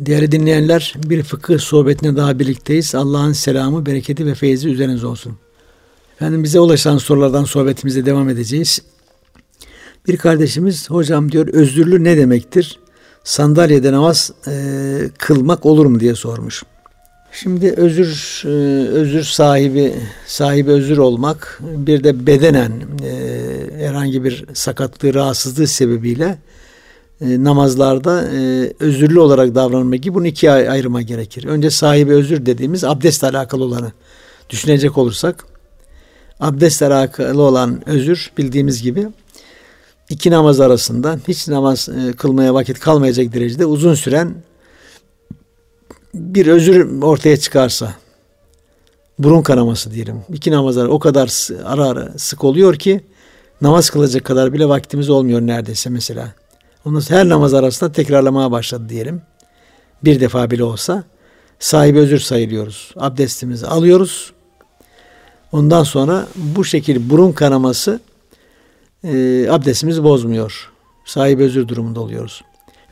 Değerli dinleyenler, bir fıkıh sohbetine daha birlikteyiz. Allah'ın selamı, bereketi ve feyzi üzerinize olsun. Efendim bize ulaşan sorulardan sohbetimize devam edeceğiz. Bir kardeşimiz, hocam diyor, özürlü ne demektir? Sandalyede namaz e, kılmak olur mu diye sormuş. Şimdi özür e, özür sahibi sahibi özür olmak bir de bedenen e, herhangi bir sakatlığı rahatsızlığı sebebiyle e, namazlarda e, özürlü olarak davranmak gibi bunu ikiye ayırma gerekir. Önce sahibi özür dediğimiz abdestle alakalı olanı düşünecek olursak abdestle alakalı olan özür bildiğimiz gibi iki namaz arasında hiç namaz e, kılmaya vakit kalmayacak derecede uzun süren bir özür ortaya çıkarsa burun kanaması diyelim. İki namazlar o kadar ara ara sık oluyor ki namaz kılacak kadar bile vaktimiz olmuyor neredeyse mesela. Ondan sonra her namaz arasında tekrarlamaya başladı diyelim. Bir defa bile olsa sahibi özür sayılıyoruz. Abdestimizi alıyoruz. Ondan sonra bu şekil burun kanaması e, abdestimizi bozmuyor. Sahibi özür durumunda oluyoruz.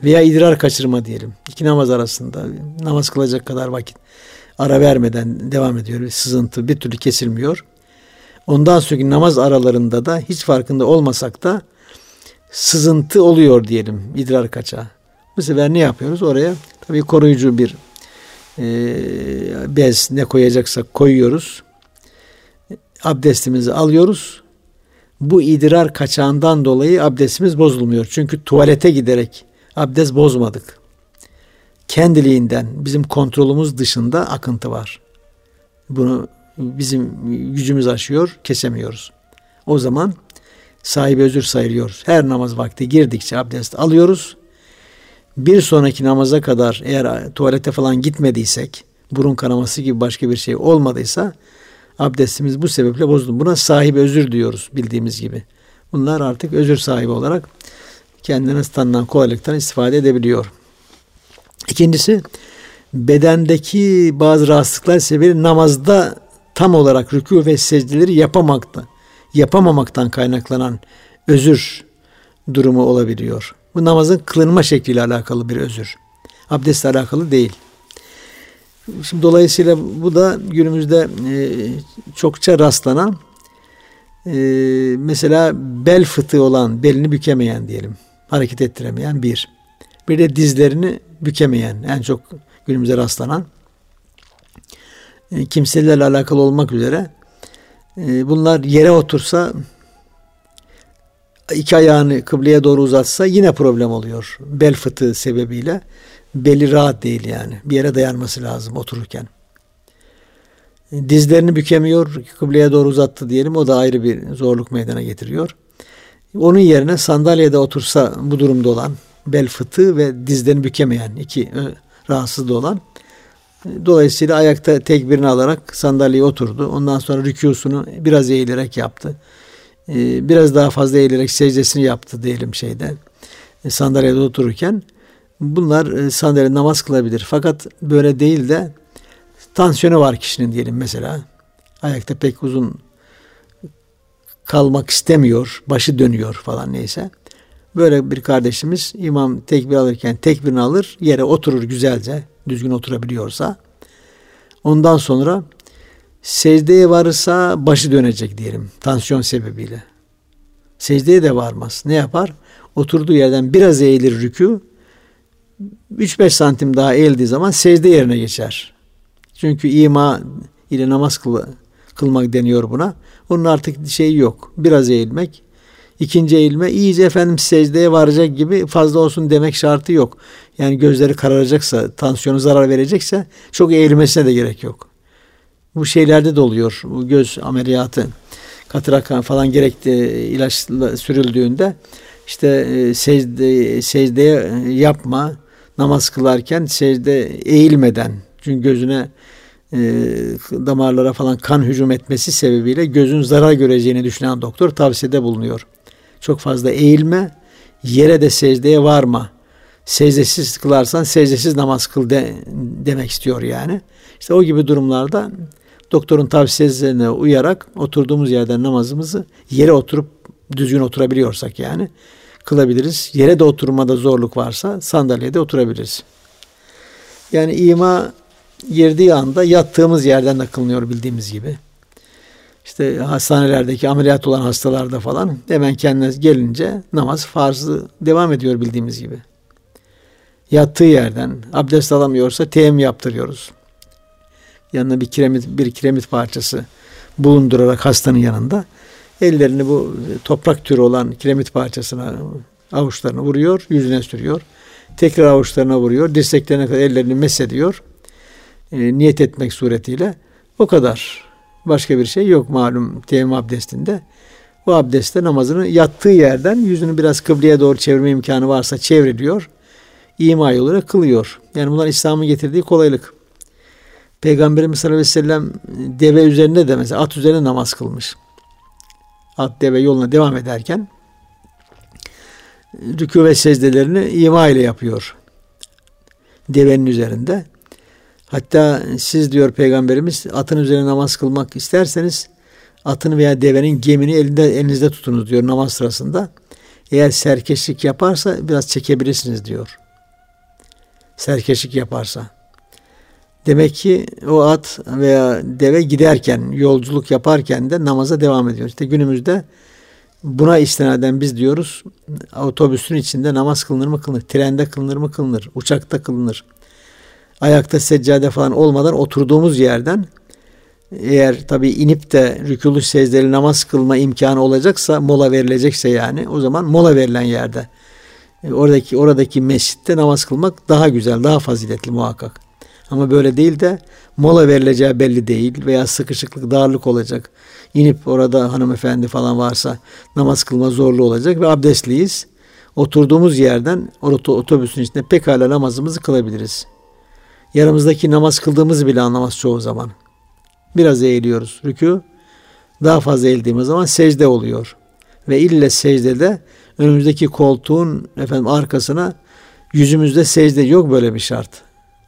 Veya idrar kaçırma diyelim. İki namaz arasında namaz kılacak kadar vakit ara vermeden devam ediyor. Sızıntı bir türlü kesilmiyor. Ondan sonraki namaz aralarında da hiç farkında olmasak da sızıntı oluyor diyelim idrar kaçağı. Bu sefer ne yapıyoruz? Oraya tabii koruyucu bir e, bez ne koyacaksak koyuyoruz. Abdestimizi alıyoruz. Bu idrar kaçağından dolayı abdestimiz bozulmuyor. Çünkü tuvalete giderek abdest bozmadık. Kendiliğinden bizim kontrolümüz dışında akıntı var. Bunu bizim gücümüz aşıyor, kesemiyoruz. O zaman sahibi özür sayılıyoruz. Her namaz vakti girdikçe abdest alıyoruz. Bir sonraki namaza kadar eğer tuvalete falan gitmediysek, burun kanaması gibi başka bir şey olmadıysa abdestimiz bu sebeple bozuldu. Buna sahibi özür diyoruz bildiğimiz gibi. Bunlar artık özür sahibi olarak kendine tanınan kolaylıktan istifade edebiliyor. İkincisi bedendeki bazı rahatsızlıklar sebebi namazda tam olarak rükû ve secdeleri yapamakta, yapamamaktan kaynaklanan özür durumu olabiliyor. Bu namazın kılınma şekliyle alakalı bir özür. Abdestle alakalı değil. Şimdi dolayısıyla bu da günümüzde e, çokça rastlanan e, mesela bel fıtığı olan, belini bükemeyen diyelim hareket ettiremeyen bir. Bir de dizlerini bükemeyen en çok günümüzde rastlanan e, kimselerle alakalı olmak üzere bunlar yere otursa iki ayağını kıbleye doğru uzatsa yine problem oluyor. Bel fıtığı sebebiyle beli rahat değil yani. Bir yere dayanması lazım otururken. E, dizlerini bükemiyor, kıbleye doğru uzattı diyelim. O da ayrı bir zorluk meydana getiriyor. Onun yerine sandalyede otursa bu durumda olan bel fıtığı ve dizlerini bükemeyen iki rahatsızlığı olan dolayısıyla ayakta tekbirini alarak sandalyeye oturdu. Ondan sonra rükûsunu biraz eğilerek yaptı. Biraz daha fazla eğilerek secdesini yaptı diyelim şeyde sandalyede otururken. Bunlar sandalye namaz kılabilir. Fakat böyle değil de tansiyonu var kişinin diyelim mesela. Ayakta pek uzun kalmak istemiyor, başı dönüyor falan neyse. Böyle bir kardeşimiz imam tekbir alırken tekbirini alır, yere oturur güzelce, düzgün oturabiliyorsa. Ondan sonra secdeye varırsa başı dönecek diyelim tansiyon sebebiyle. Secdeye de varmaz. Ne yapar? Oturduğu yerden biraz eğilir rükû. 3-5 santim daha eğildiği zaman secde yerine geçer. Çünkü ima ile namaz kıl, kılmak deniyor buna. Onun artık şeyi yok. Biraz eğilmek. İkinci eğilme iyice efendim secdeye varacak gibi fazla olsun demek şartı yok. Yani gözleri kararacaksa, tansiyonu zarar verecekse çok eğilmesine de gerek yok. Bu şeylerde de oluyor. Bu göz ameliyatı, katarak falan gerekli ilaçla sürüldüğünde işte e, secde, secdeye yapma, namaz kılarken secde eğilmeden çünkü gözüne e, damarlara falan kan hücum etmesi sebebiyle gözün zarar göreceğini düşünen doktor tavsiyede bulunuyor. Çok fazla eğilme, yere de secdeye varma. Secdesiz kılarsan secdesiz namaz kıl de, demek istiyor yani. İşte o gibi durumlarda doktorun tavsiyelerine uyarak oturduğumuz yerden namazımızı yere oturup düzgün oturabiliyorsak yani kılabiliriz. Yere de oturmada zorluk varsa sandalyede oturabiliriz. Yani ima girdiği anda yattığımız yerden de kılınıyor bildiğimiz gibi. İşte hastanelerdeki ameliyat olan hastalarda falan hemen kendine gelince namaz farzı devam ediyor bildiğimiz gibi. Yattığı yerden abdest alamıyorsa teyemmüm yaptırıyoruz. Yanına bir kiremit bir kiremit parçası bulundurarak hastanın yanında ellerini bu toprak türü olan kiremit parçasına avuçlarını vuruyor, yüzüne sürüyor. Tekrar avuçlarına vuruyor, dirseklerine kadar ellerini mesediyor. E, niyet etmek suretiyle o kadar. Başka bir şey yok malum teyemmüm abdestinde. O abdestte namazını yattığı yerden yüzünü biraz kıbleye doğru çevirme imkanı varsa çevriliyor. İma yoluyla kılıyor. Yani bunlar İslam'ın getirdiği kolaylık. Peygamberimiz sallallahu aleyhi ve sellem deve üzerinde de mesela at üzerine namaz kılmış. At deve yoluna devam ederken rükû ve secdelerini ima ile yapıyor. Devenin üzerinde. Hatta siz diyor peygamberimiz atın üzerine namaz kılmak isterseniz atın veya devenin gemini elinde elinizde tutunuz diyor namaz sırasında. Eğer serkeşlik yaparsa biraz çekebilirsiniz diyor. Serkeşlik yaparsa. Demek ki o at veya deve giderken, yolculuk yaparken de namaza devam ediyor. İşte günümüzde buna istinaden biz diyoruz otobüsün içinde namaz kılınır mı kılınır, trende kılınır mı kılınır, uçakta kılınır. Ayakta seccade falan olmadan oturduğumuz yerden eğer tabi inip de rükûlü secdeli namaz kılma imkanı olacaksa, mola verilecekse yani o zaman mola verilen yerde e, oradaki oradaki mescitte namaz kılmak daha güzel, daha faziletli muhakkak. Ama böyle değil de mola verileceği belli değil veya sıkışıklık, darlık olacak. İnip orada hanımefendi falan varsa namaz kılma zorlu olacak ve abdestliyiz. Oturduğumuz yerden otobüsün içinde pekala namazımızı kılabiliriz. Yanımızdaki namaz kıldığımızı bile anlamaz çoğu zaman. Biraz eğiliyoruz. Rükû daha fazla eğildiğimiz zaman secde oluyor. Ve ille secdede önümüzdeki koltuğun efendim arkasına yüzümüzde secde yok böyle bir şart.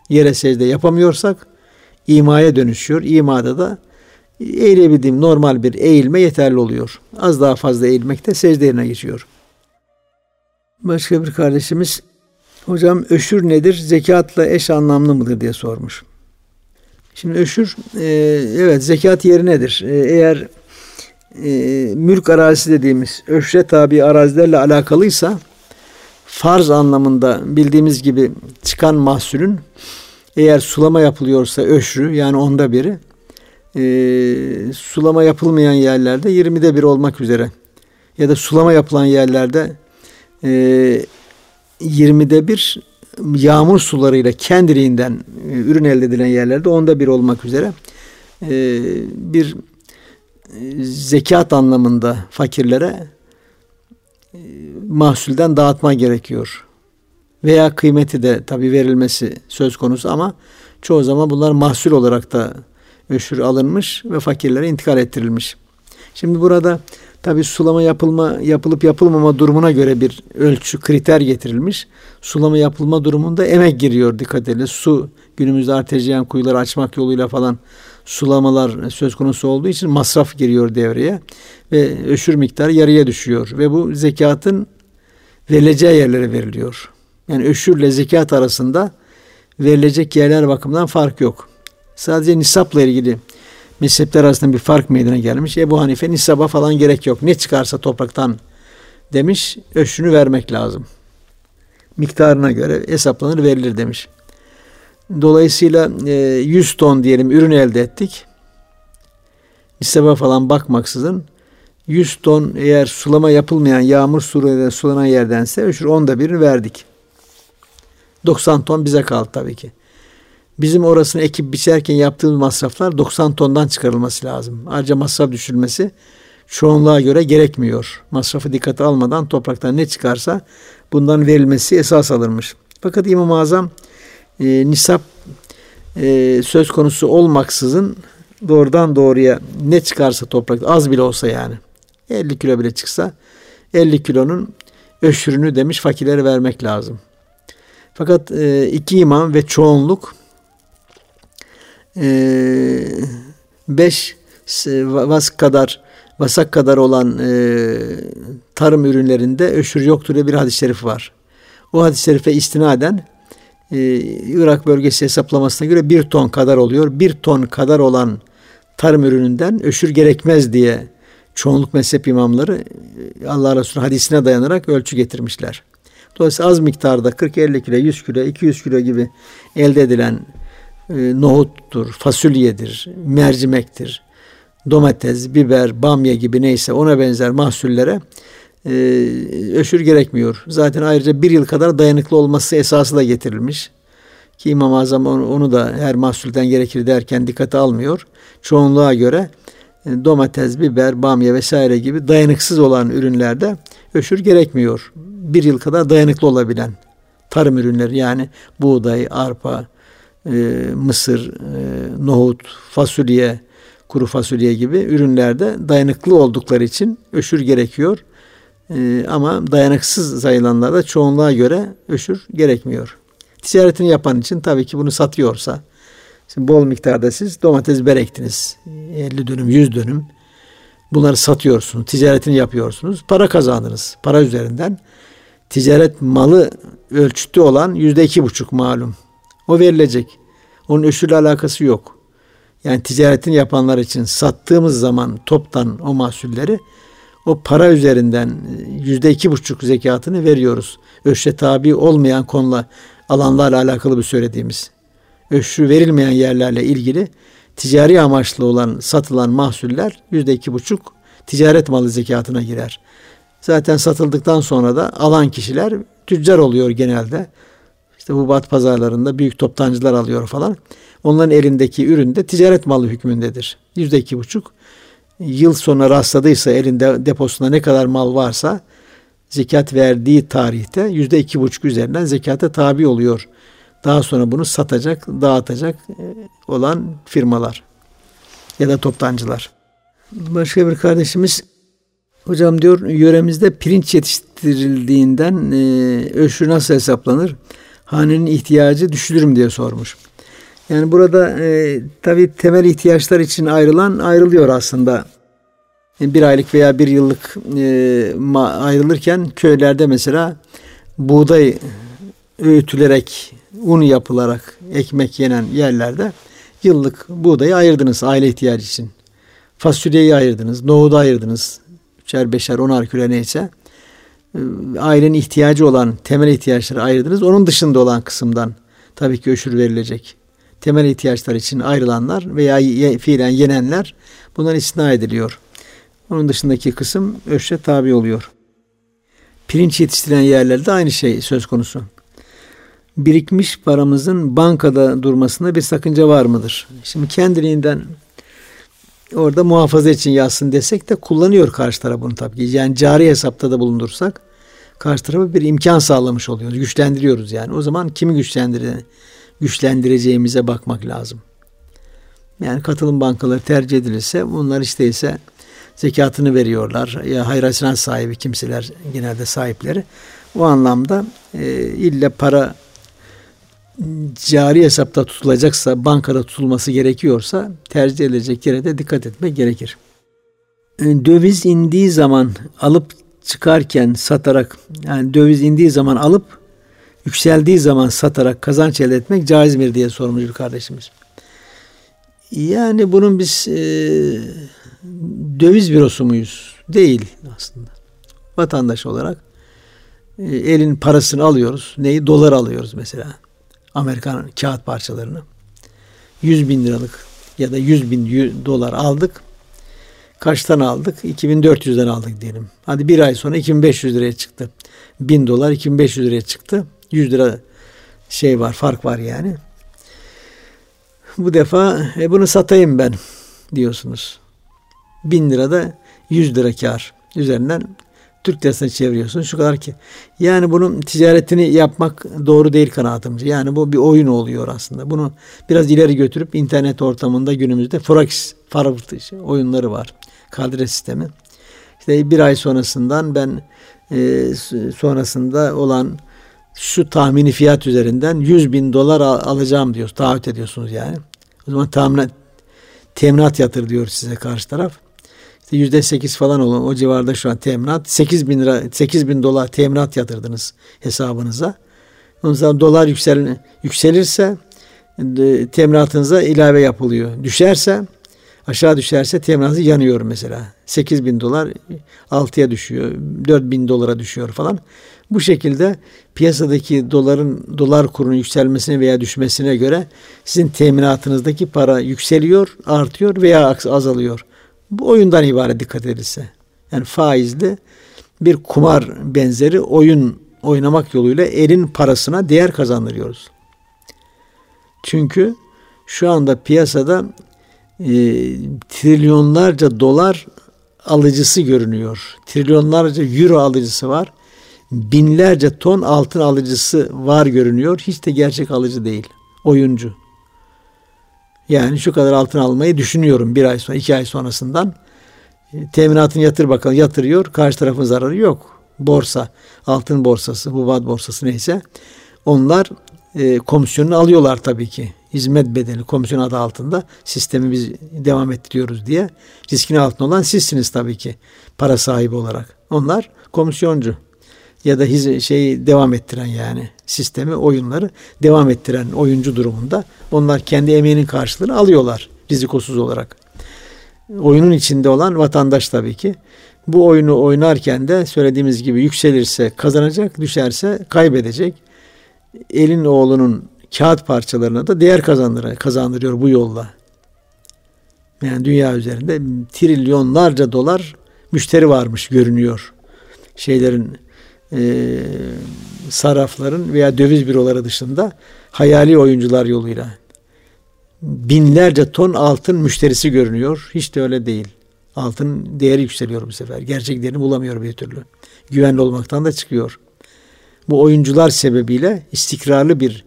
Yere secde yapamıyorsak imaya dönüşüyor. İmada da eğilebildiğim normal bir eğilme yeterli oluyor. Az daha fazla eğilmek de secde yerine geçiyor. Başka bir kardeşimiz hocam öşür nedir? Zekatla eş anlamlı mıdır diye sormuş. Şimdi öşür e, evet zekat yeri nedir? E, eğer e, mülk arazisi dediğimiz öşre tabi arazilerle alakalıysa farz anlamında bildiğimiz gibi çıkan mahsulün eğer sulama yapılıyorsa öşrü yani onda biri e, sulama yapılmayan yerlerde 20'de bir olmak üzere ya da sulama yapılan yerlerde e, 20'de bir yağmur sularıyla kendiliğinden e, ürün elde edilen yerlerde onda bir olmak üzere e, bir e, zekat anlamında fakirlere mahsulden dağıtma gerekiyor. Veya kıymeti de tabi verilmesi söz konusu ama çoğu zaman bunlar mahsul olarak da öşür alınmış ve fakirlere intikal ettirilmiş. Şimdi burada tabi sulama yapılma yapılıp yapılmama durumuna göre bir ölçü kriter getirilmiş. Sulama yapılma durumunda emek giriyor dikkat edin. Su günümüzde artezyen kuyuları açmak yoluyla falan sulamalar söz konusu olduğu için masraf giriyor devreye ve öşür miktarı yarıya düşüyor ve bu zekatın verileceği yerlere veriliyor. Yani öşürle zekat arasında verilecek yerler bakımından fark yok. Sadece nisapla ilgili mezhepler arasında bir fark meydana gelmiş. Ebu Hanife nisaba falan gerek yok. Ne çıkarsa topraktan demiş. Öşünü vermek lazım. Miktarına göre hesaplanır verilir demiş. Dolayısıyla 100 e, ton diyelim ürün elde ettik. Nisaba falan bakmaksızın 100 ton eğer sulama yapılmayan yağmur suyuyla sulanan yerdense öşür onda birini verdik. 90 ton bize kaldı tabii ki. Bizim orasını ekip biçerken yaptığımız masraflar 90 tondan çıkarılması lazım. Ayrıca masraf düşülmesi çoğunluğa göre gerekmiyor. Masrafı dikkate almadan topraktan ne çıkarsa bundan verilmesi esas alınmış. Fakat İmam-ı Azam e, nisap e, söz konusu olmaksızın doğrudan doğruya ne çıkarsa toprak az bile olsa yani 50 kilo bile çıksa 50 kilonun öşürünü demiş fakirlere vermek lazım. Fakat e, iki imam ve çoğunluk e, beş vask kadar vasak kadar olan e, tarım ürünlerinde öşür yoktur diye bir hadis-i şerif var. O hadis-i şerife istinaden e, Irak bölgesi hesaplamasına göre bir ton kadar oluyor. Bir ton kadar olan tarım ürününden öşür gerekmez diye çoğunluk mezhep imamları e, Allah Resulü hadisine dayanarak ölçü getirmişler. Dolayısıyla az miktarda 40-50 kilo, 100 kilo, 200 kilo gibi elde edilen e, nohuttur, fasulyedir, mercimektir, domates, biber, bamya gibi neyse ona benzer mahsullere e, öşür gerekmiyor. Zaten ayrıca bir yıl kadar dayanıklı olması esası da getirilmiş. Ki İmam-ı Azam onu, onu da her mahsulden gerekir derken dikkate almıyor. Çoğunluğa göre e, domates, biber, bamya vesaire gibi dayanıksız olan ürünlerde öşür gerekmiyor. Bir yıl kadar dayanıklı olabilen tarım ürünleri yani buğday, arpa, e, mısır, e, nohut, fasulye, kuru fasulye gibi ürünlerde dayanıklı oldukları için öşür gerekiyor. E, ama dayanıksız sayılanlarda çoğunluğa göre öşür gerekmiyor. Ticaretini yapan için tabii ki bunu satıyorsa Şimdi bol miktarda siz domates berektiniz. 50 dönüm, 100 dönüm. Bunları satıyorsunuz, ticaretini yapıyorsunuz. Para kazandınız. Para üzerinden ticaret malı ölçütü olan yüzde iki buçuk malum. O verilecek. Onun öşürle alakası yok. Yani ticaretini yapanlar için sattığımız zaman toptan o mahsulleri o para üzerinden yüzde iki buçuk zekatını veriyoruz. Öşre tabi olmayan konular alanlarla alakalı bir söylediğimiz öşrü verilmeyen yerlerle ilgili ticari amaçlı olan satılan mahsuller yüzde iki buçuk ticaret malı zekatına girer. Zaten satıldıktan sonra da alan kişiler tüccar oluyor genelde. İşte bu bat pazarlarında büyük toptancılar alıyor falan. Onların elindeki ürün de ticaret malı hükmündedir. Yüzde iki buçuk. Yıl sonra rastladıysa elinde deposunda ne kadar mal varsa zekat verdiği tarihte yüzde iki buçuk üzerinden zekata tabi oluyor daha sonra bunu satacak, dağıtacak e, olan firmalar ya da toptancılar. Başka bir kardeşimiz hocam diyor yöremizde pirinç yetiştirildiğinden e, öşrü nasıl hesaplanır? Hanenin ihtiyacı düşülür mü diye sormuş. Yani burada e, tabi temel ihtiyaçlar için ayrılan ayrılıyor aslında. E, bir aylık veya bir yıllık e, ayrılırken köylerde mesela buğday öğütülerek un yapılarak ekmek yenen yerlerde yıllık buğdayı ayırdınız aile ihtiyacı için. Fasulyeyi ayırdınız, nohudu ayırdınız. Üçer, beşer, onar kilo neyse. Ee, ailenin ihtiyacı olan temel ihtiyaçları ayırdınız. Onun dışında olan kısımdan tabii ki öşür verilecek. Temel ihtiyaçlar için ayrılanlar veya ye, fiilen yenenler bundan istina ediliyor. Onun dışındaki kısım öşre tabi oluyor. Pirinç yetiştiren yerlerde aynı şey söz konusu birikmiş paramızın bankada durmasında bir sakınca var mıdır? Şimdi kendiliğinden orada muhafaza için yazsın desek de kullanıyor karşı taraf bunu tabii ki. Yani cari hesapta da bulundursak karşı tarafa bir imkan sağlamış oluyoruz. Güçlendiriyoruz yani. O zaman kimi güçlendireceğini, güçlendireceğimize bakmak lazım. Yani katılım bankaları tercih edilirse bunlar işte ise zekatını veriyorlar. Ya hayır sahibi kimseler genelde sahipleri. O anlamda e, ille para cari hesapta tutulacaksa, bankada tutulması gerekiyorsa tercih edilecek yere de dikkat etmek gerekir. E, döviz indiği zaman alıp çıkarken satarak yani döviz indiği zaman alıp yükseldiği zaman satarak kazanç elde etmek caiz mi diye sormuş bir kardeşimiz. Yani bunun biz e, döviz bürosu muyuz? Değil aslında. Vatandaş olarak e, elin parasını alıyoruz. Neyi? Dolar alıyoruz mesela. Amerikan kağıt parçalarını. 100 bin liralık ya da 100 bin dolar aldık. Kaçtan aldık? 2400'den aldık diyelim. Hadi bir ay sonra 2500 liraya çıktı. 1000 dolar 2500 liraya çıktı. 100 lira şey var, fark var yani. Bu defa e, bunu satayım ben diyorsunuz. 1000 lira da 100 lira kar. Üzerinden Türk lirasına çeviriyorsun şu kadar ki. Yani bunun ticaretini yapmak doğru değil kanaatimce. Yani bu bir oyun oluyor aslında. Bunu biraz ileri götürüp internet ortamında günümüzde Forex farklı oyunları var. Kadre sistemi. İşte bir ay sonrasından ben e, sonrasında olan şu tahmini fiyat üzerinden 100 bin dolar al, alacağım diyoruz. Taahhüt ediyorsunuz yani. O zaman teminat, teminat yatır diyor size karşı taraf yüzde sekiz falan olan o civarda şu an teminat. Sekiz bin lira, sekiz bin dolar teminat yatırdınız hesabınıza. Ondan dolar yüksel, yükselirse e, teminatınıza ilave yapılıyor. Düşerse aşağı düşerse teminatı yanıyor mesela. 8 bin dolar 6'ya düşüyor. 4 bin dolara düşüyor falan. Bu şekilde piyasadaki doların dolar kurunun yükselmesine veya düşmesine göre sizin teminatınızdaki para yükseliyor, artıyor veya azalıyor. Bu oyundan ibaret dikkat edilse. Yani faizli bir kumar benzeri oyun oynamak yoluyla elin parasına değer kazandırıyoruz. Çünkü şu anda piyasada e, trilyonlarca dolar alıcısı görünüyor. Trilyonlarca euro alıcısı var. Binlerce ton altın alıcısı var görünüyor. Hiç de gerçek alıcı değil. Oyuncu. Yani şu kadar altın almayı düşünüyorum bir ay sonra, iki ay sonrasından. E, teminatını yatır bakalım. Yatırıyor. Karşı tarafın zararı yok. Borsa, altın borsası, Huvat borsası neyse. Onlar e, komisyonunu alıyorlar tabii ki. Hizmet bedeli komisyon adı altında sistemi biz devam ettiriyoruz diye. Riskin altında olan sizsiniz tabii ki para sahibi olarak. Onlar komisyoncu ya da hiz şeyi devam ettiren yani sistemi oyunları devam ettiren oyuncu durumunda onlar kendi emeğinin karşılığını alıyorlar rizikosuz olarak. Oyunun içinde olan vatandaş tabii ki. Bu oyunu oynarken de söylediğimiz gibi yükselirse kazanacak, düşerse kaybedecek. Elin oğlunun kağıt parçalarına da değer kazandırıyor, kazandırıyor bu yolla. Yani dünya üzerinde trilyonlarca dolar müşteri varmış görünüyor. Şeylerin e, sarrafların veya döviz büroları dışında hayali oyuncular yoluyla binlerce ton altın müşterisi görünüyor. Hiç de öyle değil. Altın değeri yükseliyor bu sefer. Gerçek değerini bulamıyor bir türlü. Güvenli olmaktan da çıkıyor. Bu oyuncular sebebiyle istikrarlı bir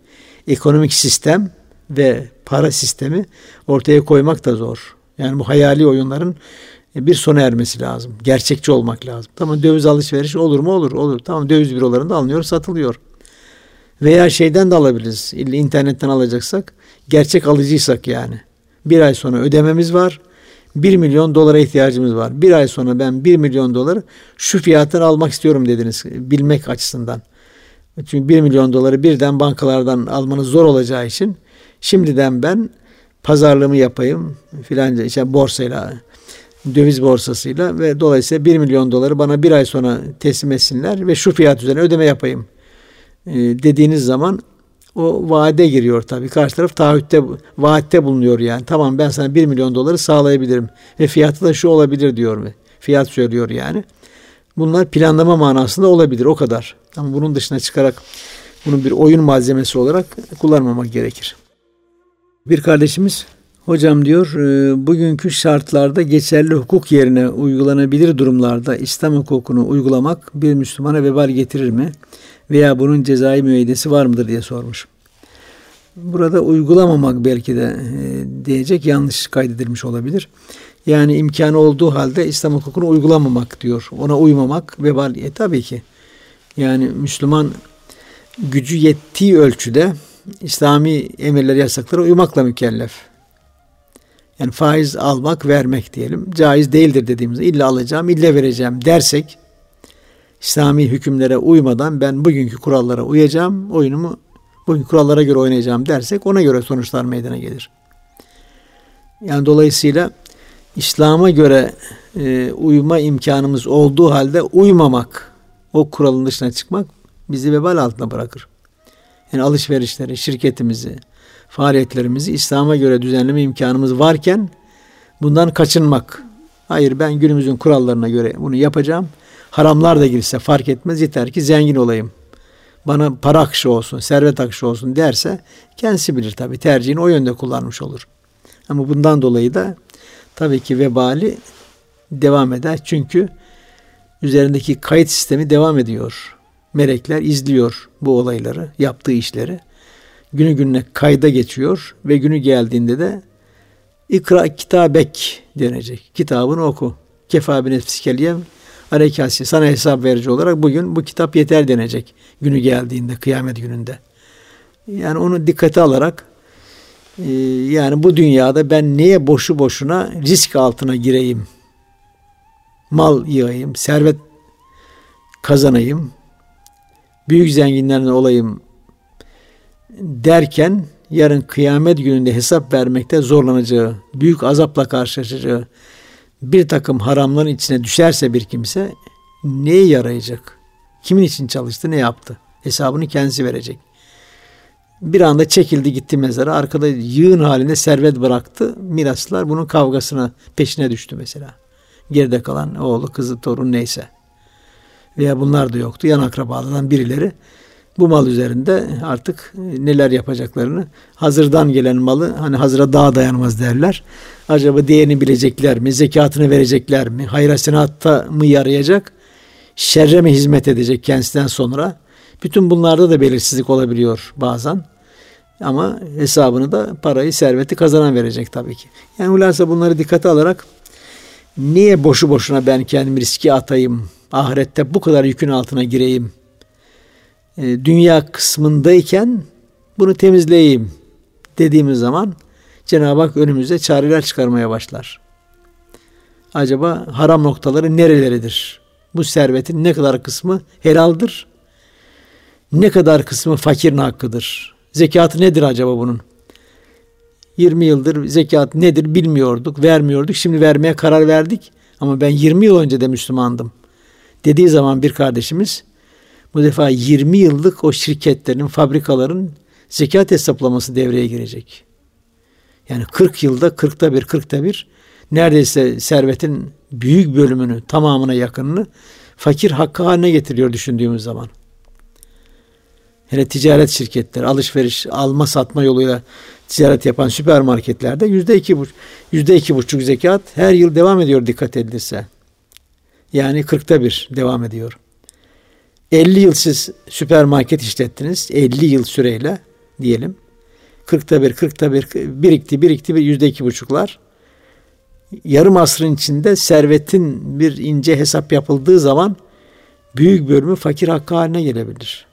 ekonomik sistem ve para sistemi ortaya koymak da zor. Yani bu hayali oyunların bir sona ermesi lazım. Gerçekçi olmak lazım. Tamam döviz alışveriş olur mu? Olur. Olur. Tamam döviz bürolarında alınıyor, satılıyor. Veya şeyden de alabiliriz. İlla internetten alacaksak gerçek alıcıysak yani. Bir ay sonra ödememiz var. 1 milyon dolara ihtiyacımız var. Bir ay sonra ben 1 milyon doları şu fiyattan almak istiyorum dediniz bilmek açısından. Çünkü 1 milyon doları birden bankalardan almanız zor olacağı için şimdiden ben pazarlığımı yapayım filanca işte borsayla döviz borsasıyla ve dolayısıyla 1 milyon doları bana bir ay sonra teslim etsinler ve şu fiyat üzerine ödeme yapayım e, dediğiniz zaman o vaade giriyor tabii. Karşı taraf taahhütte, vaatte bulunuyor yani. Tamam ben sana 1 milyon doları sağlayabilirim ve fiyatı da şu olabilir diyor. Fiyat söylüyor yani. Bunlar planlama manasında olabilir o kadar. Ama bunun dışına çıkarak bunu bir oyun malzemesi olarak kullanmamak gerekir. Bir kardeşimiz hocam diyor e, bugünkü şartlarda geçerli hukuk yerine uygulanabilir durumlarda İslam hukukunu uygulamak bir Müslümana vebal getirir mi? Veya bunun cezai müeyyidesi var mıdır diye sormuş. Burada uygulamamak belki de e, diyecek yanlış kaydedilmiş olabilir. Yani imkanı olduğu halde İslam hukukunu uygulamamak diyor. Ona uymamak vebal. E tabii ki. Yani Müslüman gücü yettiği ölçüde İslami emirleri yasaklara uymakla mükellef. Yani faiz almak, vermek diyelim. Caiz değildir dediğimizde illa alacağım, illa vereceğim dersek İslami hükümlere uymadan ben bugünkü kurallara uyacağım, oyunumu bugün kurallara göre oynayacağım dersek ona göre sonuçlar meydana gelir. Yani dolayısıyla İslam'a göre e, uyma imkanımız olduğu halde uymamak, o kuralın dışına çıkmak bizi vebal altına bırakır. Yani alışverişleri, şirketimizi, faaliyetlerimizi İslam'a göre düzenleme imkanımız varken bundan kaçınmak. Hayır ben günümüzün kurallarına göre bunu yapacağım. Haramlar da girse fark etmez yeter ki zengin olayım. Bana para akışı olsun, servet akışı olsun derse kendisi bilir tabii tercihini o yönde kullanmış olur. Ama bundan dolayı da tabii ki vebali devam eder. Çünkü üzerindeki kayıt sistemi devam ediyor. Melekler izliyor bu olayları, yaptığı işleri. Günü gününe kayda geçiyor ve günü geldiğinde de ikra kitabek denecek. Kitabını oku. Kefa bin nefsikeliye harekatsi sana hesap verici olarak bugün bu kitap yeter denecek günü geldiğinde kıyamet gününde. Yani onu dikkate alarak ee, yani bu dünyada ben niye boşu boşuna risk altına gireyim? Mal yığayım, servet kazanayım, büyük zenginlerden olayım derken yarın kıyamet gününde hesap vermekte zorlanacağı, büyük azapla karşılaşacağı bir takım haramların içine düşerse bir kimse neye yarayacak? Kimin için çalıştı, ne yaptı? Hesabını kendisi verecek. Bir anda çekildi gitti mezara. Arkada yığın halinde servet bıraktı. Miraslar bunun kavgasına peşine düştü mesela. Geride kalan oğlu, kızı, torun neyse. Veya bunlar da yoktu. Yan akrabalardan birileri bu mal üzerinde artık neler yapacaklarını hazırdan gelen malı hani hazıra daha dayanmaz derler. Acaba değerini bilecekler mi? Zekatını verecekler mi? Hayra senatta mı yarayacak? Şerre mi hizmet edecek kendisinden sonra? Bütün bunlarda da belirsizlik olabiliyor bazen. Ama hesabını da parayı, serveti kazanan verecek tabii ki. Yani hulasa bunları dikkate alarak niye boşu boşuna ben kendimi riske atayım? Ahirette bu kadar yükün altına gireyim? E, dünya kısmındayken bunu temizleyeyim dediğimiz zaman Cenab-ı Hak önümüze çareler çıkarmaya başlar. Acaba haram noktaları nereleridir? Bu servetin ne kadar kısmı helaldir? Ne kadar kısmı fakirin hakkıdır? Zekatı nedir acaba bunun? 20 yıldır zekat nedir bilmiyorduk, vermiyorduk. Şimdi vermeye karar verdik. Ama ben 20 yıl önce de Müslümandım. Dediği zaman bir kardeşimiz bu defa 20 yıllık o şirketlerin, fabrikaların zekat hesaplaması devreye girecek. Yani 40 yılda 40'ta bir, 40'ta bir neredeyse servetin büyük bölümünü, tamamına yakınını fakir hakkı haline getiriyor düşündüğümüz zaman. Hele ticaret şirketleri, alışveriş, alma satma yoluyla ticaret yapan süpermarketlerde yüzde iki, yüzde iki buçuk zekat her yıl devam ediyor dikkat edilirse. Yani kırkta bir devam ediyor. 50 yıl siz süpermarket işlettiniz. 50 yıl süreyle diyelim. 40'ta bir, 40'ta bir birikti, birikti bir yüzde iki buçuklar. Yarım asrın içinde servetin bir ince hesap yapıldığı zaman büyük bölümü fakir hakkı haline gelebilir.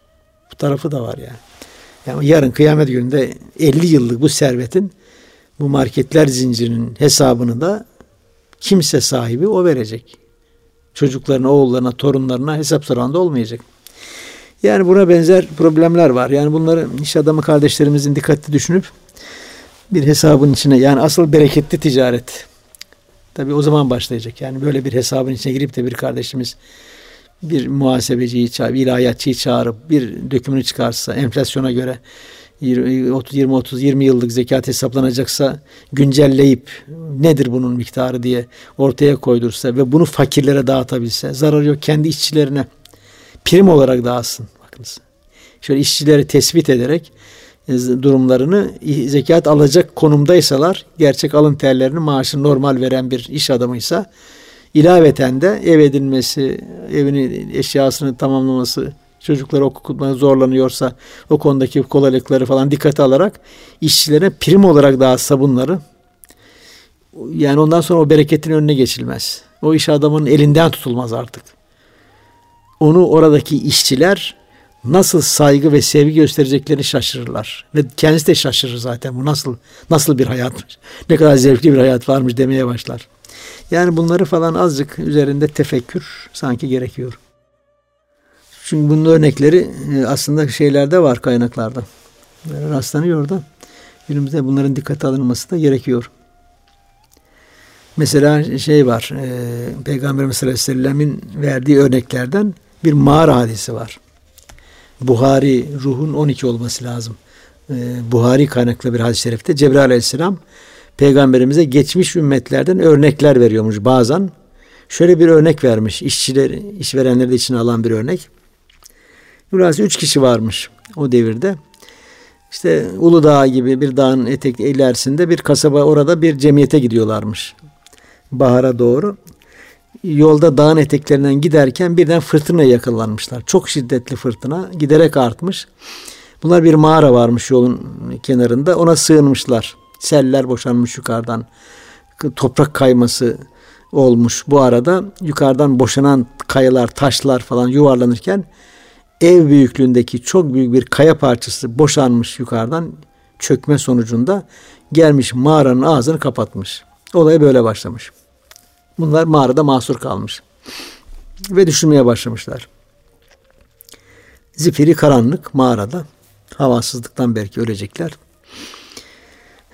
Bu tarafı da var yani. Yani yarın kıyamet gününde 50 yıllık bu servetin bu marketler zincirinin hesabını da kimse sahibi o verecek çocuklarına, oğullarına, torunlarına hesap soranda olmayacak. Yani buna benzer problemler var. Yani bunları iş adamı kardeşlerimizin dikkatli düşünüp bir hesabın içine yani asıl bereketli ticaret tabi o zaman başlayacak. Yani böyle bir hesabın içine girip de bir kardeşimiz bir muhasebeciyi çağırıp, ilahiyatçıyı çağırıp bir dökümünü çıkarsa enflasyona göre 20 30 20 yıllık zekat hesaplanacaksa güncelleyip nedir bunun miktarı diye ortaya koydursa ve bunu fakirlere dağıtabilse zarar yok kendi işçilerine prim olarak dağıtsın bakınız. Şöyle işçileri tespit ederek e, durumlarını zekat alacak konumdaysalar gerçek alın terlerini maaşını normal veren bir iş adamıysa ilaveten de ev edinmesi, evini eşyasını tamamlaması çocukları okutmaya zorlanıyorsa o konudaki kolaylıkları falan dikkate alarak işçilere prim olarak dağıtsa bunları yani ondan sonra o bereketin önüne geçilmez. O iş adamının elinden tutulmaz artık. Onu oradaki işçiler nasıl saygı ve sevgi göstereceklerini şaşırırlar. Ve kendisi de şaşırır zaten. Bu nasıl nasıl bir hayatmış. Ne kadar zevkli bir hayat varmış demeye başlar. Yani bunları falan azıcık üzerinde tefekkür sanki gerekiyor. Çünkü bunun örnekleri e, aslında şeylerde var kaynaklarda. Rastlanıyor da günümüzde bunların dikkate alınması da gerekiyor. Mesela şey var, e, Peygamberimiz sallallahu aleyhi ve sellemin verdiği örneklerden bir mağara hadisi var. Buhari ruhun 12 olması lazım. E, Buhari kaynaklı bir hadis-i şerifte Cebrail aleyhisselam peygamberimize geçmiş ümmetlerden örnekler veriyormuş bazen. Şöyle bir örnek vermiş. İşçiler, işverenleri de içine alan bir örnek. Burası üç kişi varmış o devirde. İşte Uludağ gibi bir dağın etek ilerisinde bir kasaba orada bir cemiyete gidiyorlarmış. Bahara doğru. Yolda dağın eteklerinden giderken birden fırtına yakalanmışlar. Çok şiddetli fırtına giderek artmış. Bunlar bir mağara varmış yolun kenarında. Ona sığınmışlar. Seller boşanmış yukarıdan. Toprak kayması olmuş. Bu arada yukarıdan boşanan kayalar, taşlar falan yuvarlanırken ev büyüklüğündeki çok büyük bir kaya parçası boşanmış yukarıdan çökme sonucunda gelmiş mağaranın ağzını kapatmış. Olay böyle başlamış. Bunlar mağarada mahsur kalmış. Ve düşünmeye başlamışlar. Zifiri karanlık mağarada. Havasızlıktan belki ölecekler.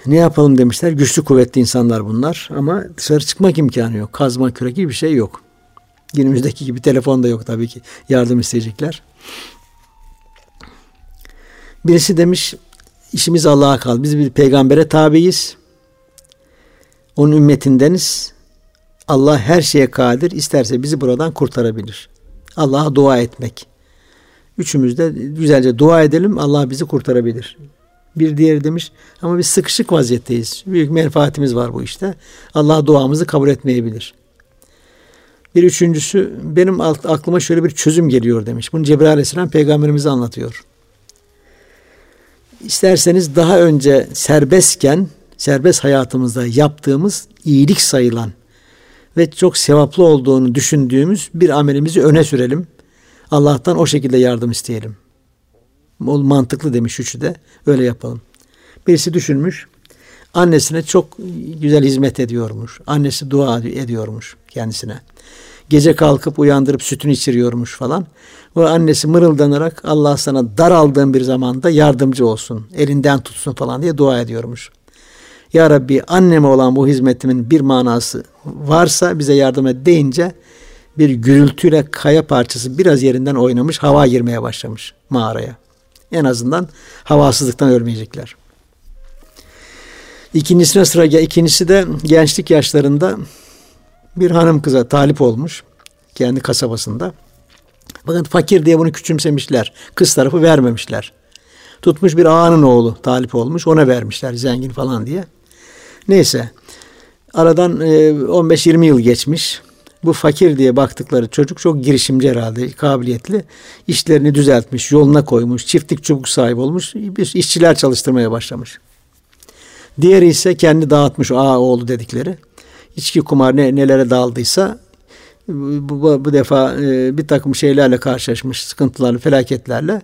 Ne yapalım demişler. Güçlü kuvvetli insanlar bunlar ama dışarı çıkmak imkanı yok. Kazma kürek gibi bir şey yok. Günümüzdeki gibi telefon da yok tabii ki. Yardım isteyecekler. Birisi demiş işimiz Allah'a kaldı. Biz bir peygambere tabiiz. Onun ümmetindeniz. Allah her şeye kadir. İsterse bizi buradan kurtarabilir. Allah'a dua etmek. Üçümüz de güzelce dua edelim. Allah bizi kurtarabilir. Bir diğeri demiş ama biz sıkışık vaziyetteyiz. Büyük menfaatimiz var bu işte. Allah duamızı kabul etmeyebilir. Bir üçüncüsü benim aklıma şöyle bir çözüm geliyor demiş. Bunu Cebrail Aleyhisselam peygamberimize anlatıyor. İsterseniz daha önce serbestken serbest hayatımızda yaptığımız iyilik sayılan ve çok sevaplı olduğunu düşündüğümüz bir amelimizi öne sürelim. Allah'tan o şekilde yardım isteyelim. O mantıklı demiş üçü de. Öyle yapalım. Birisi düşünmüş. Annesine çok güzel hizmet ediyormuş. Annesi dua ediyormuş kendisine. Gece kalkıp uyandırıp sütünü içiriyormuş falan. O annesi mırıldanarak Allah sana daraldığın bir zamanda yardımcı olsun. Elinden tutsun falan diye dua ediyormuş. Ya Rabbi anneme olan bu hizmetimin bir manası varsa bize yardım et deyince bir gürültüyle kaya parçası biraz yerinden oynamış hava girmeye başlamış mağaraya. En azından havasızlıktan ölmeyecekler. İkincisine sıra ikincisi de gençlik yaşlarında bir hanım kıza talip olmuş kendi kasabasında. Bakın fakir diye bunu küçümsemişler. Kız tarafı vermemişler. Tutmuş bir ağanın oğlu talip olmuş ona vermişler zengin falan diye. Neyse aradan 15-20 e, yıl geçmiş. Bu fakir diye baktıkları çocuk çok girişimci herhalde, kabiliyetli. İşlerini düzeltmiş, yoluna koymuş, çiftlik çubuk sahibi olmuş, bir işçiler çalıştırmaya başlamış. Diğeri ise kendi dağıtmış ağa oğlu dedikleri. İçki kumar ne, nelere daldıysa bu, bu, bu defa e, bir takım şeylerle karşılaşmış, sıkıntılarla, felaketlerle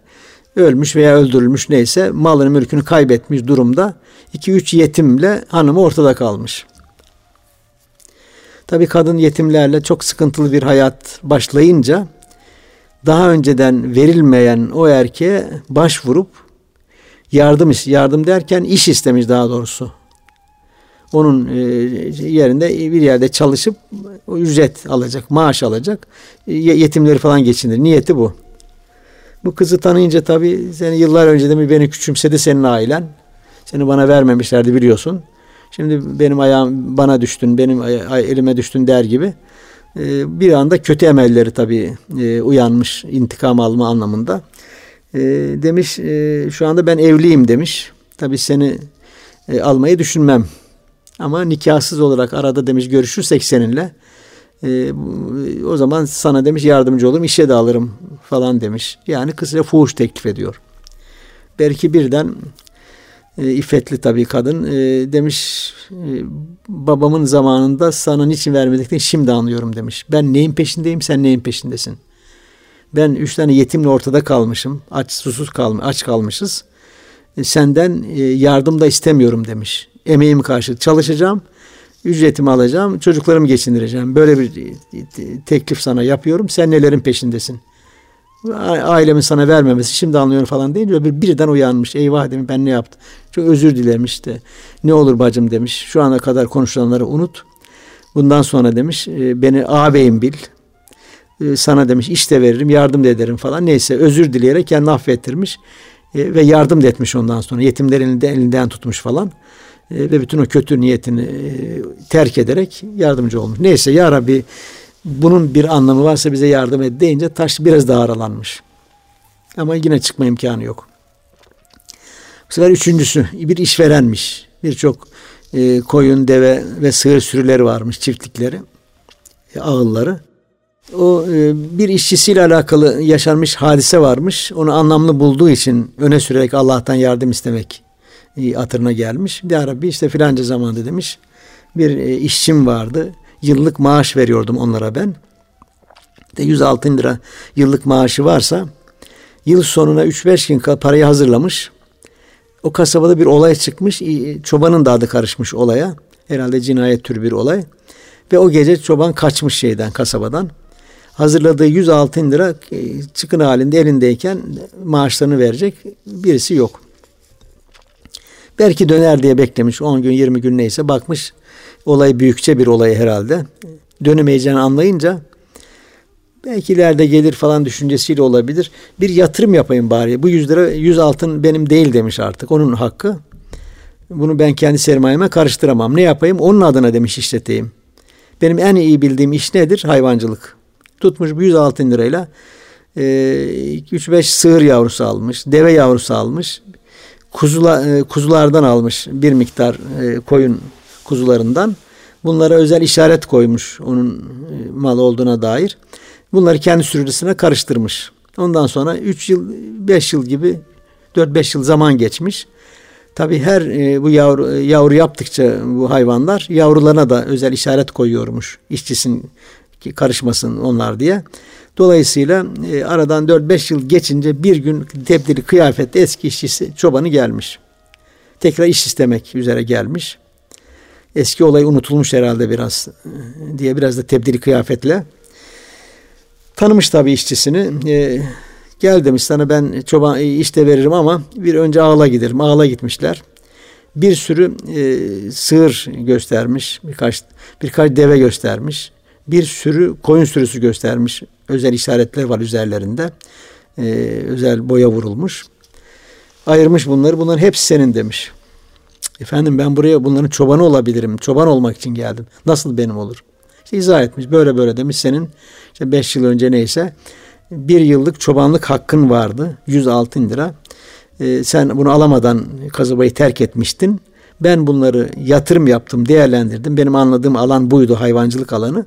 ölmüş veya öldürülmüş neyse malını mülkünü kaybetmiş durumda. 2-3 yetimle hanımı ortada kalmış. Tabii kadın yetimlerle çok sıkıntılı bir hayat başlayınca daha önceden verilmeyen o erkeğe başvurup yardım yardım derken iş istemiş daha doğrusu. Onun e, yerinde bir yerde çalışıp ücret alacak, maaş alacak. Yetimleri falan geçindir. Niyeti bu. Bu kızı tanıyınca tabii seni yıllar önce de beni küçümsedi senin ailen. Seni bana vermemişlerdi biliyorsun. Şimdi benim ayağım bana düştün, benim elime düştün der gibi. E, bir anda kötü emelleri tabii e, uyanmış intikam alma anlamında. E, demiş şu anda ben evliyim demiş. Tabii seni almayı düşünmem. Ama nikahsız olarak arada demiş görüşürsek seninle o zaman sana demiş yardımcı olurum işe de alırım falan demiş. Yani kısaca fuhuş teklif ediyor. Belki birden e, iffetli tabii kadın e, demiş e, babamın zamanında sana niçin vermediklerini şimdi anlıyorum demiş. Ben neyin peşindeyim sen neyin peşindesin. Ben üç tane yetimle ortada kalmışım. Aç susuz kalmış, aç kalmışız. E, senden e, yardım da istemiyorum demiş. Emeğim karşı çalışacağım. Ücretimi alacağım. Çocuklarımı geçindireceğim. Böyle bir e, teklif sana yapıyorum. Sen nelerin peşindesin? ailemin sana vermemesi şimdi anlıyorum falan deyince bir birden uyanmış. Eyvah demiş ben ne yaptım? Çok özür dilemiş de. Ne olur bacım demiş. Şu ana kadar konuşulanları unut. Bundan sonra demiş e, beni ağabeyim bil. E, sana demiş işte veririm yardım da ederim falan. Neyse özür dileyerek kendini affettirmiş. Ve yardım da etmiş ondan sonra. Yetimlerin elinden tutmuş falan. Ve bütün o kötü niyetini terk ederek yardımcı olmuş. Neyse ya Rabbi bunun bir anlamı varsa bize yardım et deyince taş biraz daha aralanmış. Ama yine çıkma imkanı yok. Bu sefer üçüncüsü bir işverenmiş. Birçok e, koyun, deve ve sığır sürüleri varmış çiftlikleri, e, ağılları. O e, bir işçisiyle alakalı yaşanmış hadise varmış. Onu anlamlı bulduğu için öne sürerek Allah'tan yardım istemek e, hatırına gelmiş. Ya Rabbi işte filanca zamanda demiş bir e, işçim vardı yıllık maaş veriyordum onlara ben. De 106 lira yıllık maaşı varsa yıl sonuna 3-5 gün parayı hazırlamış. O kasabada bir olay çıkmış. Çobanın da adı karışmış olaya. Herhalde cinayet türü bir olay. Ve o gece çoban kaçmış şeyden, kasabadan. hazırladığı 100 altın lira e, çıkın halinde elindeyken maaşlarını verecek birisi yok. Belki döner diye beklemiş 10 gün 20 gün neyse bakmış olay büyükçe bir olay herhalde. Dönemeyeceğini anlayınca belki ileride gelir falan düşüncesiyle olabilir. Bir yatırım yapayım bari. Bu 100 lira 100 altın benim değil demiş artık. Onun hakkı. Bunu ben kendi sermayeme karıştıramam. Ne yapayım? Onun adına demiş işleteyim. Benim en iyi bildiğim iş nedir? Hayvancılık. Tutmuş 100 altın lirayla 3-5 e, sığır yavrusu almış, deve yavrusu almış, kuzula, e, kuzulardan almış bir miktar e, koyun kuzularından. Bunlara özel işaret koymuş onun mal olduğuna dair. Bunları kendi sürücüsüne karıştırmış. Ondan sonra 3 yıl, 5 yıl gibi 4-5 yıl zaman geçmiş. Tabi her e, bu yavru, yavru yaptıkça bu hayvanlar yavrularına da özel işaret koyuyormuş. İşçisin karışmasın onlar diye. Dolayısıyla e, aradan 4-5 yıl geçince bir gün tebdili kıyafette eski işçisi çobanı gelmiş. Tekrar iş istemek üzere gelmiş. Eski olay unutulmuş herhalde biraz e, diye biraz da tebdili kıyafetle. Tanımış tabi işçisini. E, Gel demiş sana ben çoban e, işte veririm ama bir önce ağla giderim. Ağla gitmişler. Bir sürü e, sığır göstermiş. Birkaç birkaç deve göstermiş. Bir sürü koyun sürüsü göstermiş. Özel işaretler var üzerlerinde. E, özel boya vurulmuş. Ayırmış bunları. Bunların hepsi senin demiş. Efendim ben buraya bunların çobanı olabilirim. Çoban olmak için geldim. Nasıl benim olur? İşte izah etmiş. Böyle böyle demiş senin işte beş yıl önce neyse bir yıllık çobanlık hakkın vardı. 100 altın lira. E, sen bunu alamadan kasıbayı terk etmiştin. Ben bunları yatırım yaptım, değerlendirdim. Benim anladığım alan buydu, hayvancılık alanı.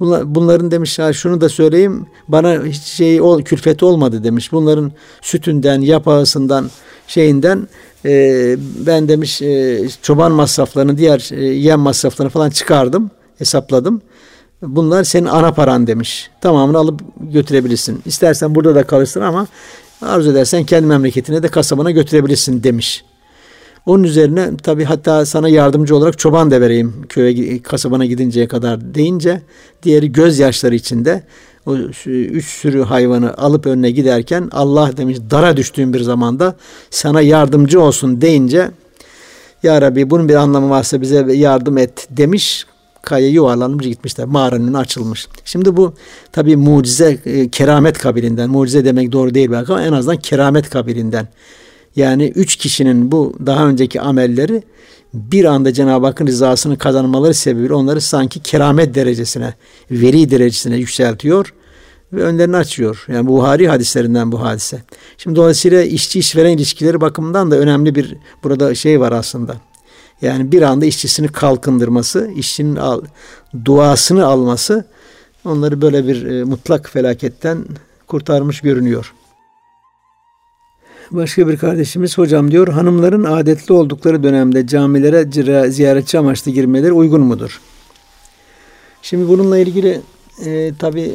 Bunların demiş ya şunu da söyleyeyim bana hiç şey ol, külfeti olmadı demiş. Bunların sütünden, yapağısından, şeyinden e, ben demiş e, çoban masraflarını, diğer e, yem masraflarını falan çıkardım, hesapladım. Bunlar senin ana paran demiş. Tamamını alıp götürebilirsin. İstersen burada da kalırsın ama arzu edersen kendi memleketine de kasabana götürebilirsin demiş. Onun üzerine tabi hatta sana yardımcı olarak çoban da vereyim köye kasabana gidinceye kadar deyince diğeri gözyaşları içinde o üç sürü hayvanı alıp önüne giderken Allah demiş dara düştüğün bir zamanda sana yardımcı olsun deyince Ya Rabbi bunun bir anlamı varsa bize yardım et demiş kaya yuvarlanmış gitmişler. Mağaranın açılmış. Şimdi bu tabi mucize, e, keramet kabilinden. Mucize demek doğru değil belki ama en azından keramet kabilinden. Yani üç kişinin bu daha önceki amelleri bir anda Cenab-ı Hakk'ın rızasını kazanmaları sebebiyle onları sanki keramet derecesine, veri derecesine yükseltiyor ve önlerini açıyor. Yani Buhari hadislerinden bu hadise. Şimdi dolayısıyla işçi işveren ilişkileri bakımından da önemli bir burada şey var aslında. Yani bir anda işçisini kalkındırması, işçinin al, duasını alması onları böyle bir e, mutlak felaketten kurtarmış görünüyor. Başka bir kardeşimiz hocam diyor hanımların adetli oldukları dönemde camilere cira, ziyaretçi amaçlı girmeleri uygun mudur? Şimdi bununla ilgili e, tabi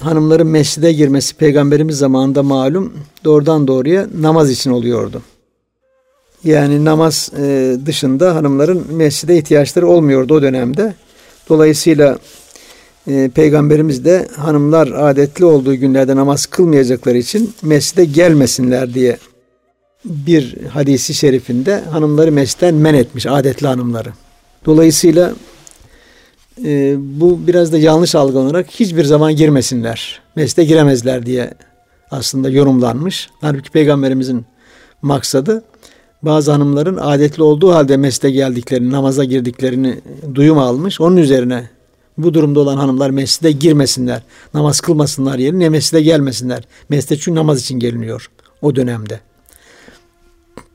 hanımların mescide girmesi peygamberimiz zamanında malum doğrudan doğruya namaz için oluyordu. Yani namaz e, dışında hanımların mescide ihtiyaçları olmuyordu o dönemde. Dolayısıyla e, Peygamberimiz de hanımlar adetli olduğu günlerde namaz kılmayacakları için mescide gelmesinler diye bir hadisi şerifinde hanımları mescitten men etmiş adetli hanımları. Dolayısıyla e, bu biraz da yanlış algılanarak hiçbir zaman girmesinler. Mescide giremezler diye aslında yorumlanmış. Halbuki Peygamberimizin maksadı bazı hanımların adetli olduğu halde mesle geldiklerini, namaza girdiklerini duyum almış. Onun üzerine bu durumda olan hanımlar mescide girmesinler, namaz kılmasınlar yerine mescide gelmesinler. Mescide çünkü namaz için geliniyor o dönemde.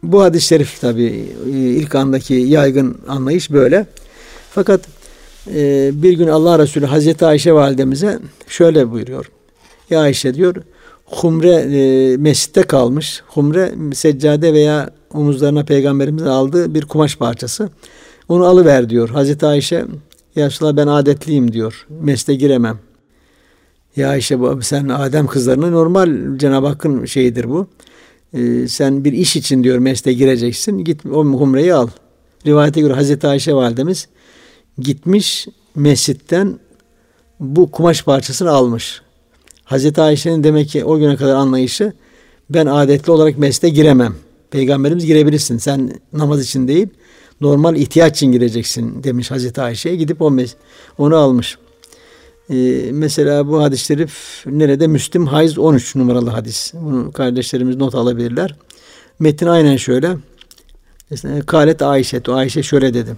Bu hadis-i şerif tabi e, ilk andaki yaygın anlayış böyle. Fakat e, bir gün Allah Resulü Hazreti Ayşe validemize şöyle buyuruyor. Ya Ayşe diyor, Humre e, mescitte kalmış. Humre seccade veya omuzlarına peygamberimizin aldığı bir kumaş parçası. Onu alıver diyor. Hazreti Ayşe yaşlılar ben adetliyim diyor. Mesle giremem. Ya Ayşe sen Adem kızlarına normal Cenab-ı Hakk'ın şeyidir bu. Ee, sen bir iş için diyor mesle gireceksin. Git o humreyi al. Rivayete göre Hazreti Ayşe validemiz gitmiş mescitten bu kumaş parçasını almış. Hazreti Ayşe'nin demek ki o güne kadar anlayışı ben adetli olarak mescide giremem. Peygamberimiz girebilirsin. Sen namaz için değil normal ihtiyaç için gireceksin demiş Hazreti Ayşe'ye. Gidip onu almış. Ee, mesela bu hadis-i şerif nerede? Müslim Hayz 13 numaralı hadis. Bunu kardeşlerimiz not alabilirler. Metin aynen şöyle. Kalet Ayşe. Ayşe şöyle dedi.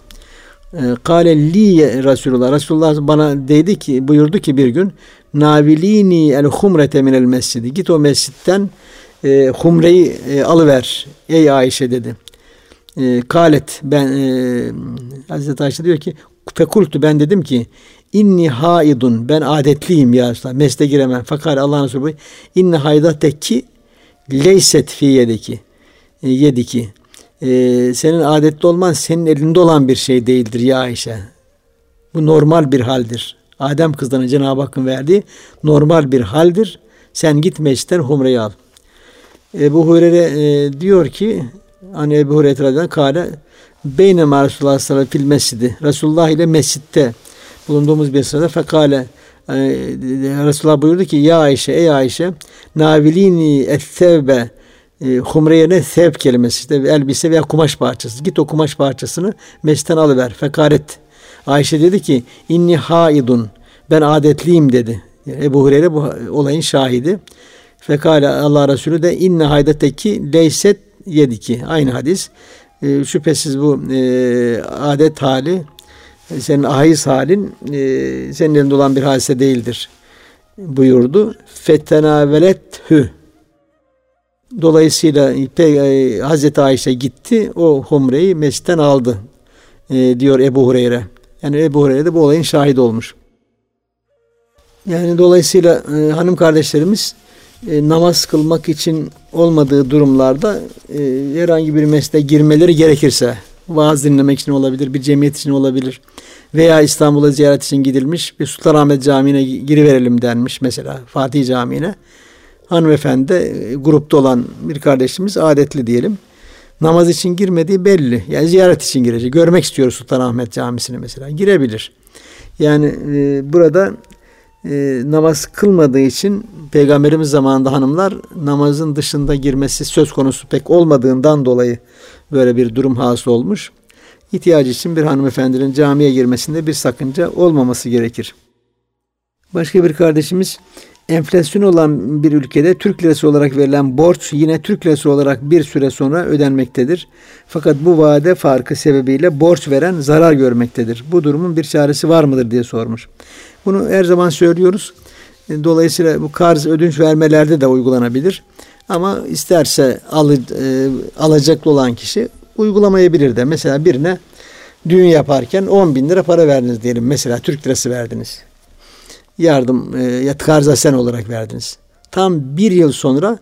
Ee, Kale li Resulullah. Resulullah bana dedi ki buyurdu ki bir gün navilini el humrete minel mescidi. Git o mescitten e, humreyi e, alıver ey Ayşe dedi. E, kalet ben e, Hazreti Ayşe diyor ki fekultu ben dedim ki inni haidun ben adetliyim ya Resulallah mesle giremem. Fakat Allah'ın Resulü inni haydateki leyset fi yedeki e, yediki e, senin adetli olman senin elinde olan bir şey değildir ya Ayşe. Bu normal bir haldir. Adem kızlarına Cenab-ı Hakk'ın verdiği normal bir haldir. Sen git mescitten humreyi al. Ebu Hureyre e, diyor ki hani Ebu Hureyre radıyallahu kâle beyne Resulullah sallallahu aleyhi mescidi Resulullah ile mescitte bulunduğumuz bir sırada fekale e, Resulullah buyurdu ki ya Ayşe ey Ayşe navilini ettevbe e, humre yerine sevb kelimesi işte elbise veya kumaş parçası. Git o kumaş parçasını mescitten alıver. Fekaret. Ayşe dedi ki inni haidun ben adetliyim dedi. Yani Ebu Hureyre bu olayın şahidi. Fekale Allah Resulü de inne haydeteki leyset yediki. Aynı hadis. E, şüphesiz bu e, adet hali senin ahiz halin e, senin elinde olan bir hadise değildir buyurdu. Fettenavelethü Dolayısıyla e, Hazreti Ayşe gitti o humreyi mescitten aldı e, diyor Ebu Hureyre. Yani Ebu Hureyre de bu olayın şahit olmuş. Yani dolayısıyla e, hanım kardeşlerimiz e, namaz kılmak için olmadığı durumlarda e, herhangi bir mesleğe girmeleri gerekirse vaaz dinlemek için olabilir, bir cemiyet için olabilir veya İstanbul'a ziyaret için gidilmiş bir Sultanahmet Camii'ne giriverelim denmiş mesela Fatih Camii'ne. Hanımefendi e, grupta olan bir kardeşimiz adetli diyelim. Namaz için girmediği belli. Yani ziyaret için girecek. Görmek istiyor Sultanahmet Camisi'ni mesela. Girebilir. Yani e, burada e, namaz kılmadığı için Peygamberimiz zamanında hanımlar namazın dışında girmesi söz konusu pek olmadığından dolayı böyle bir durum hasıl olmuş. İhtiyacı için bir hanımefendinin camiye girmesinde bir sakınca olmaması gerekir. Başka bir kardeşimiz enflasyon olan bir ülkede Türk lirası olarak verilen borç yine Türk lirası olarak bir süre sonra ödenmektedir. Fakat bu vade farkı sebebiyle borç veren zarar görmektedir. Bu durumun bir çaresi var mıdır diye sormuş. Bunu her zaman söylüyoruz. Dolayısıyla bu karz ödünç vermelerde de uygulanabilir. Ama isterse alı, e, alacaklı olan kişi uygulamayabilir de. Mesela birine düğün yaparken 10 bin lira para verdiniz diyelim. Mesela Türk lirası verdiniz. Yardım e, karza sen olarak verdiniz. Tam bir yıl sonra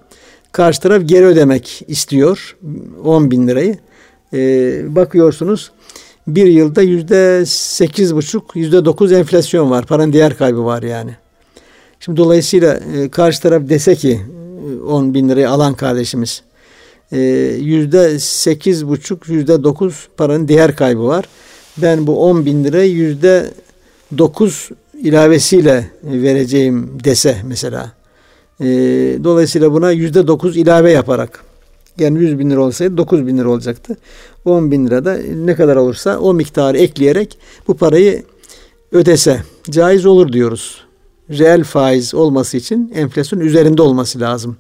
karşı taraf geri ödemek istiyor 10 bin lirayı. E, bakıyorsunuz bir yılda yüzde sekiz buçuk, yüzde dokuz enflasyon var. Paranın diğer kaybı var yani. Şimdi dolayısıyla e, karşı taraf dese ki 10 bin lirayı alan kardeşimiz e, yüzde sekiz buçuk, yüzde dokuz paranın diğer kaybı var. Ben bu 10 bin lirayı yüzde dokuz ilavesiyle vereceğim dese mesela. E, dolayısıyla buna yüzde dokuz ilave yaparak yani 100 bin lira olsaydı 9 bin lira olacaktı. 10 bin lira da ne kadar olursa o miktarı ekleyerek bu parayı ödese caiz olur diyoruz. Reel faiz olması için enflasyon üzerinde olması lazım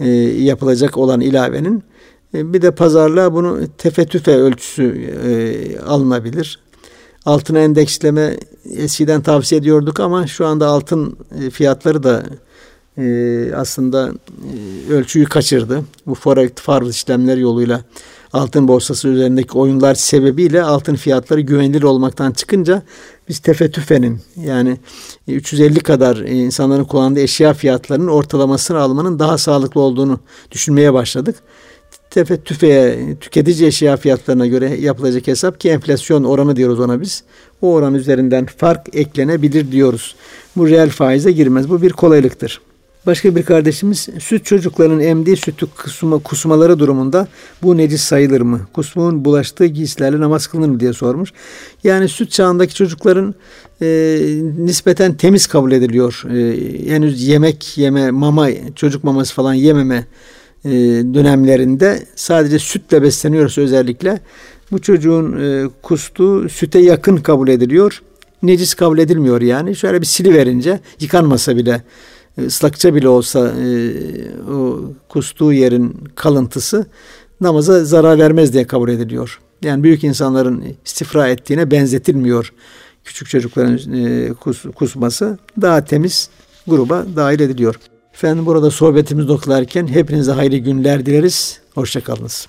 e, yapılacak olan ilavenin. E, bir de pazarlığa bunu tefetüfe ölçüsü e, alınabilir. Altına endeksleme eskiden tavsiye ediyorduk ama şu anda altın e, fiyatları da e, aslında e, ölçüyü kaçırdı. Bu forex farz işlemler yoluyla altın borsası üzerindeki oyunlar sebebiyle altın fiyatları güvenilir olmaktan çıkınca biz tefetüfenin yani 350 kadar insanların kullandığı eşya fiyatlarının ortalamasını almanın daha sağlıklı olduğunu düşünmeye başladık. Tefettüfeye, tüketici eşya fiyatlarına göre yapılacak hesap ki enflasyon oranı diyoruz ona biz. O oran üzerinden fark eklenebilir diyoruz. Bu reel faize girmez. Bu bir kolaylıktır. Başka bir kardeşimiz süt çocukların emdiği sütü kusma, kusmaları durumunda bu necis sayılır mı? Kusmuğun bulaştığı giysilerle namaz kılınır mı diye sormuş. Yani süt çağındaki çocukların e, nispeten temiz kabul ediliyor. E, henüz yemek yeme, mama, çocuk maması falan yememe e, dönemlerinde sadece sütle besleniyorsa özellikle bu çocuğun e, kustuğu süte yakın kabul ediliyor. Necis kabul edilmiyor yani. Şöyle bir sili verince yıkanmasa bile e, ıslakça bile olsa e, o kustuğu yerin kalıntısı namaza zarar vermez diye kabul ediliyor. Yani büyük insanların istifra ettiğine benzetilmiyor. Küçük çocukların kus, kusması daha temiz gruba dahil ediliyor. Efendim burada sohbetimiz noktalarken hepinize hayırlı günler dileriz. Hoşçakalınız.